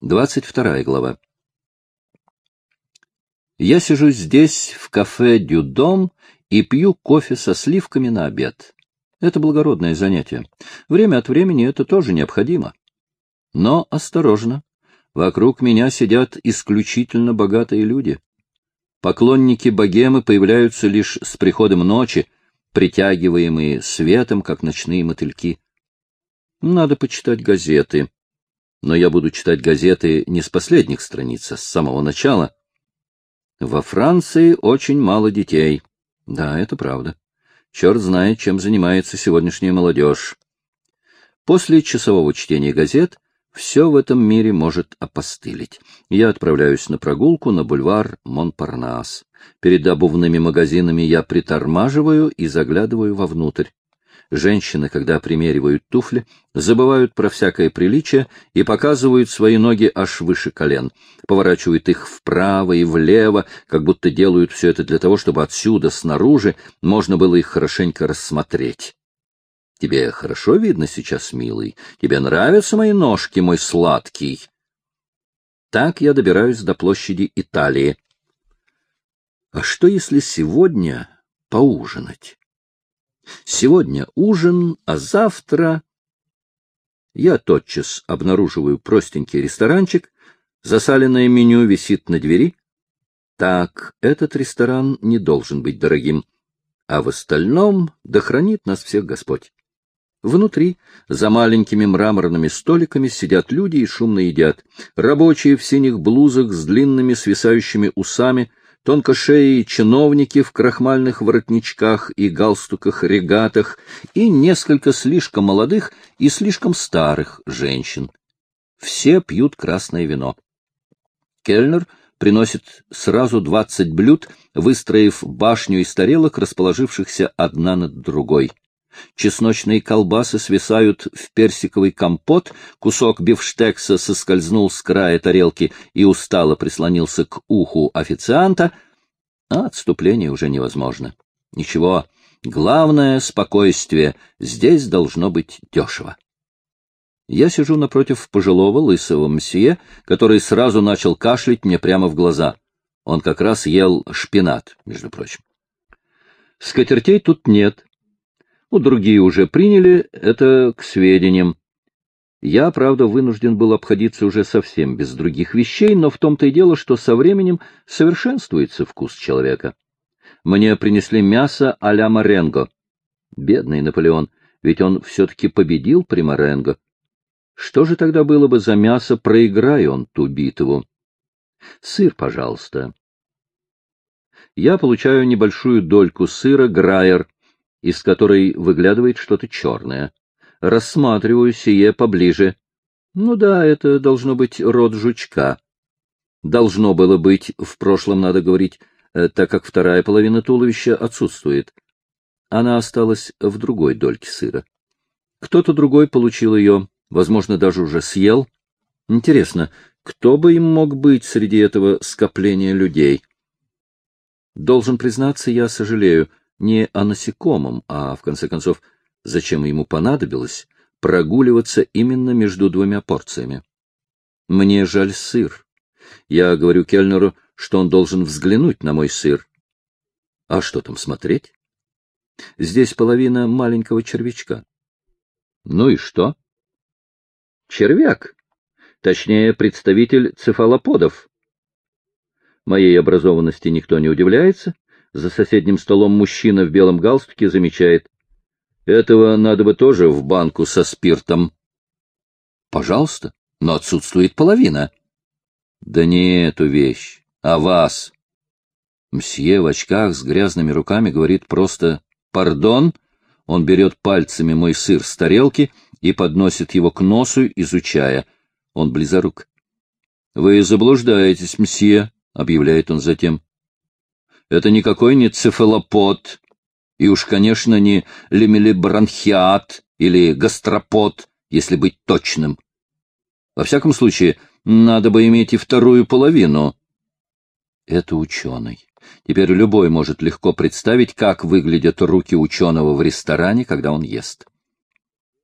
22 глава. Я сижу здесь, в кафе «Дюдом», и пью кофе со сливками на обед. Это благородное занятие. Время от времени это тоже необходимо. Но осторожно. Вокруг меня сидят исключительно богатые люди. Поклонники богемы появляются лишь с приходом ночи, притягиваемые светом, как ночные мотыльки. Надо почитать газеты. Но я буду читать газеты не с последних страниц, а с самого начала. Во Франции очень мало детей. Да, это правда. Черт знает, чем занимается сегодняшняя молодежь. После часового чтения газет все в этом мире может опостылить. Я отправляюсь на прогулку на бульвар Монпарнас. Перед обувными магазинами я притормаживаю и заглядываю вовнутрь. Женщины, когда примеривают туфли, забывают про всякое приличие и показывают свои ноги аж выше колен, поворачивают их вправо и влево, как будто делают все это для того, чтобы отсюда, снаружи, можно было их хорошенько рассмотреть. Тебе хорошо видно сейчас, милый? Тебе нравятся мои ножки, мой сладкий? Так я добираюсь до площади Италии. А что, если сегодня поужинать? Сегодня ужин, а завтра... Я тотчас обнаруживаю простенький ресторанчик, засаленное меню висит на двери. Так, этот ресторан не должен быть дорогим, а в остальном да хранит нас всех Господь. Внутри, за маленькими мраморными столиками, сидят люди и шумно едят. Рабочие в синих блузах с длинными свисающими усами тонкошеи чиновники в крахмальных воротничках и галстуках-регатах и несколько слишком молодых и слишком старых женщин. Все пьют красное вино. Кельнер приносит сразу двадцать блюд, выстроив башню из тарелок, расположившихся одна над другой. Чесночные колбасы свисают в персиковый компот, кусок бифштекса соскользнул с края тарелки и устало прислонился к уху официанта, а отступление уже невозможно. Ничего, главное — спокойствие, здесь должно быть дешево. Я сижу напротив пожилого лысого мсье, который сразу начал кашлять мне прямо в глаза. Он как раз ел шпинат, между прочим. Скатертей тут нет, ну, другие уже приняли это к сведениям. Я, правда, вынужден был обходиться уже совсем без других вещей, но в том-то и дело, что со временем совершенствуется вкус человека. Мне принесли мясо а-ля Маренго. Бедный Наполеон, ведь он все-таки победил при Маренго. Что же тогда было бы за мясо, проиграя он ту битву? Сыр, пожалуйста. Я получаю небольшую дольку сыра Грайер, из которой выглядывает что-то черное. Рассматриваю сие поближе. Ну да, это должно быть род жучка. Должно было быть, в прошлом надо говорить, э, так как вторая половина туловища отсутствует. Она осталась в другой дольке сыра. Кто-то другой получил ее, возможно, даже уже съел. Интересно, кто бы им мог быть среди этого скопления людей? Должен признаться, я сожалею, не о насекомом, а, в конце концов, зачем ему понадобилось прогуливаться именно между двумя порциями. Мне жаль сыр. Я говорю кельнеру, что он должен взглянуть на мой сыр. А что там смотреть? Здесь половина маленького червячка. Ну и что? Червяк. Точнее, представитель цефалоподов. Моей образованности никто не удивляется, за соседним столом мужчина в белом галстуке замечает. Этого надо бы тоже в банку со спиртом. Пожалуйста, но отсутствует половина. Да не эту вещь, а вас. Мсье в очках с грязными руками говорит просто «пардон». Он берет пальцами мой сыр с тарелки и подносит его к носу, изучая. Он близорук. — Вы заблуждаетесь, мсье, — объявляет он затем. Это никакой не цефалопод, и уж, конечно, не лемелебронхиат или гастропод, если быть точным. Во всяком случае, надо бы иметь и вторую половину. Это ученый. Теперь любой может легко представить, как выглядят руки ученого в ресторане, когда он ест.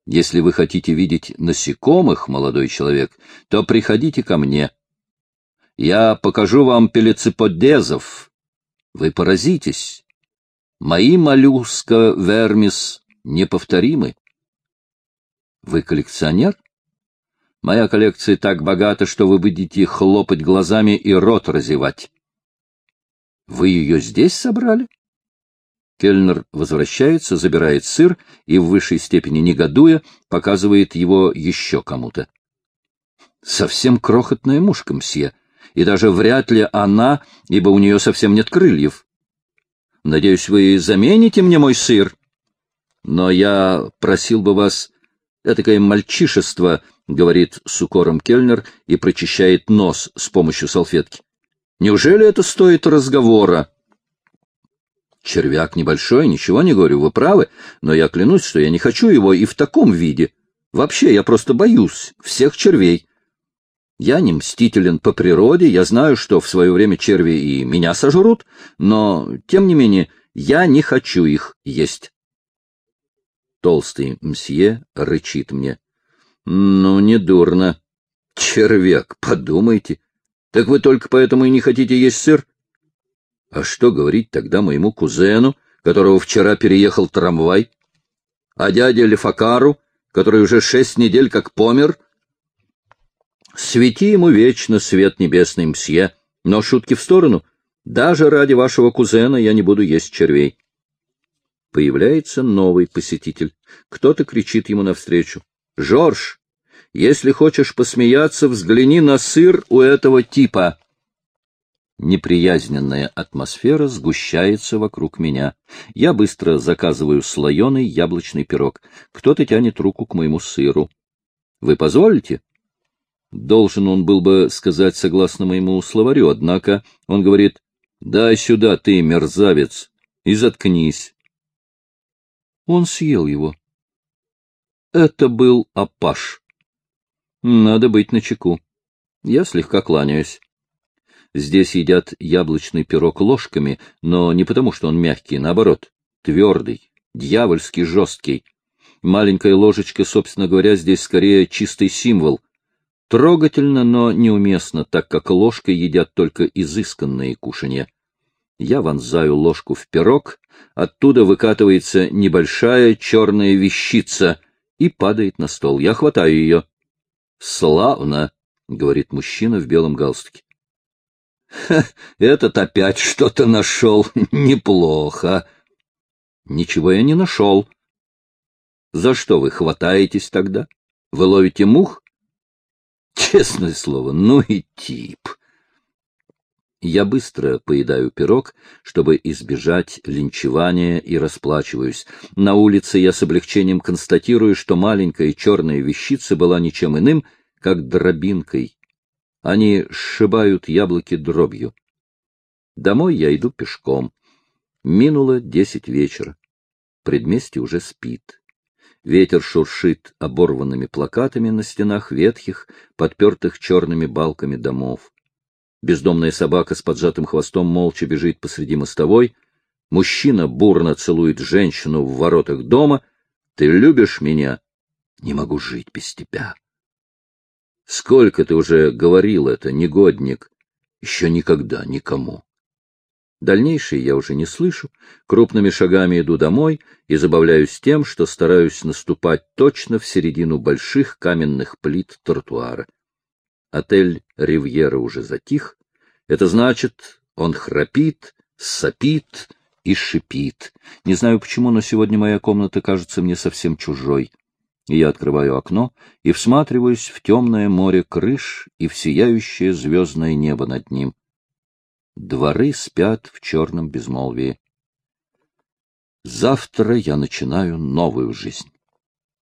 Если вы хотите видеть насекомых, молодой человек, то приходите ко мне. Я покажу вам пелециподезов. Вы поразитесь. Мои моллюска вермис неповторимы. Вы коллекционер? Моя коллекция так богата, что вы будете хлопать глазами и рот разевать. Вы ее здесь собрали? Кельнер возвращается, забирает сыр и, в высшей степени негодуя, показывает его еще кому-то. Совсем крохотная мушка, мсье, и даже вряд ли она, ибо у нее совсем нет крыльев. Надеюсь, вы замените мне мой сыр. Но я просил бы вас... Этакое мальчишество, — говорит с укором Кельнер и прочищает нос с помощью салфетки. Неужели это стоит разговора? Червяк небольшой, ничего не говорю, вы правы, но я клянусь, что я не хочу его и в таком виде. Вообще, я просто боюсь всех червей. Я не мстителен по природе, я знаю, что в свое время черви и меня сожрут, но, тем не менее, я не хочу их есть. Толстый мсье рычит мне. Ну, не дурно. Червяк, подумайте. Так вы только поэтому и не хотите есть сыр? А что говорить тогда моему кузену, которого вчера переехал трамвай? А дяде Лефакару, который уже шесть недель как помер? Свети ему вечно свет небесный, мсье. Но шутки в сторону. Даже ради вашего кузена я не буду есть червей. Появляется новый посетитель. Кто-то кричит ему навстречу. — Жорж, если хочешь посмеяться, взгляни на сыр у этого типа. Неприязненная атмосфера сгущается вокруг меня. Я быстро заказываю слоеный яблочный пирог. Кто-то тянет руку к моему сыру. Вы позволите? Должен он был бы сказать согласно моему словарю, однако он говорит, «Дай сюда, ты, мерзавец, и заткнись». Он съел его. Это был апаш. Надо быть начеку. Я слегка кланяюсь. Здесь едят яблочный пирог ложками, но не потому, что он мягкий, наоборот, твердый, дьявольски жесткий. Маленькая ложечка, собственно говоря, здесь скорее чистый символ. Трогательно, но неуместно, так как ложкой едят только изысканные кушанья. Я вонзаю ложку в пирог, оттуда выкатывается небольшая черная вещица и падает на стол. Я хватаю ее. «Славно!» — говорит мужчина в белом галстуке. Этот опять что-то нашел. Неплохо. Ничего я не нашел. За что вы хватаетесь тогда? Вы ловите мух? Честное слово, ну и тип. Я быстро поедаю пирог, чтобы избежать линчевания и расплачиваюсь. На улице я с облегчением констатирую, что маленькая черная вещица была ничем иным, как дробинкой они сшибают яблоки дробью. Домой я иду пешком. Минуло десять вечера. Предместье уже спит. Ветер шуршит оборванными плакатами на стенах ветхих, подпертых черными балками домов. Бездомная собака с поджатым хвостом молча бежит посреди мостовой. Мужчина бурно целует женщину в воротах дома. «Ты любишь меня?» «Не могу жить без тебя». Сколько ты уже говорил это, негодник? Еще никогда никому. Дальнейшее я уже не слышу, крупными шагами иду домой и забавляюсь тем, что стараюсь наступать точно в середину больших каменных плит тротуара. Отель «Ривьера» уже затих. Это значит, он храпит, сопит и шипит. Не знаю почему, но сегодня моя комната кажется мне совсем чужой. Я открываю окно и всматриваюсь в темное море крыш и в сияющее звездное небо над ним. Дворы спят в черном безмолвии. Завтра я начинаю новую жизнь.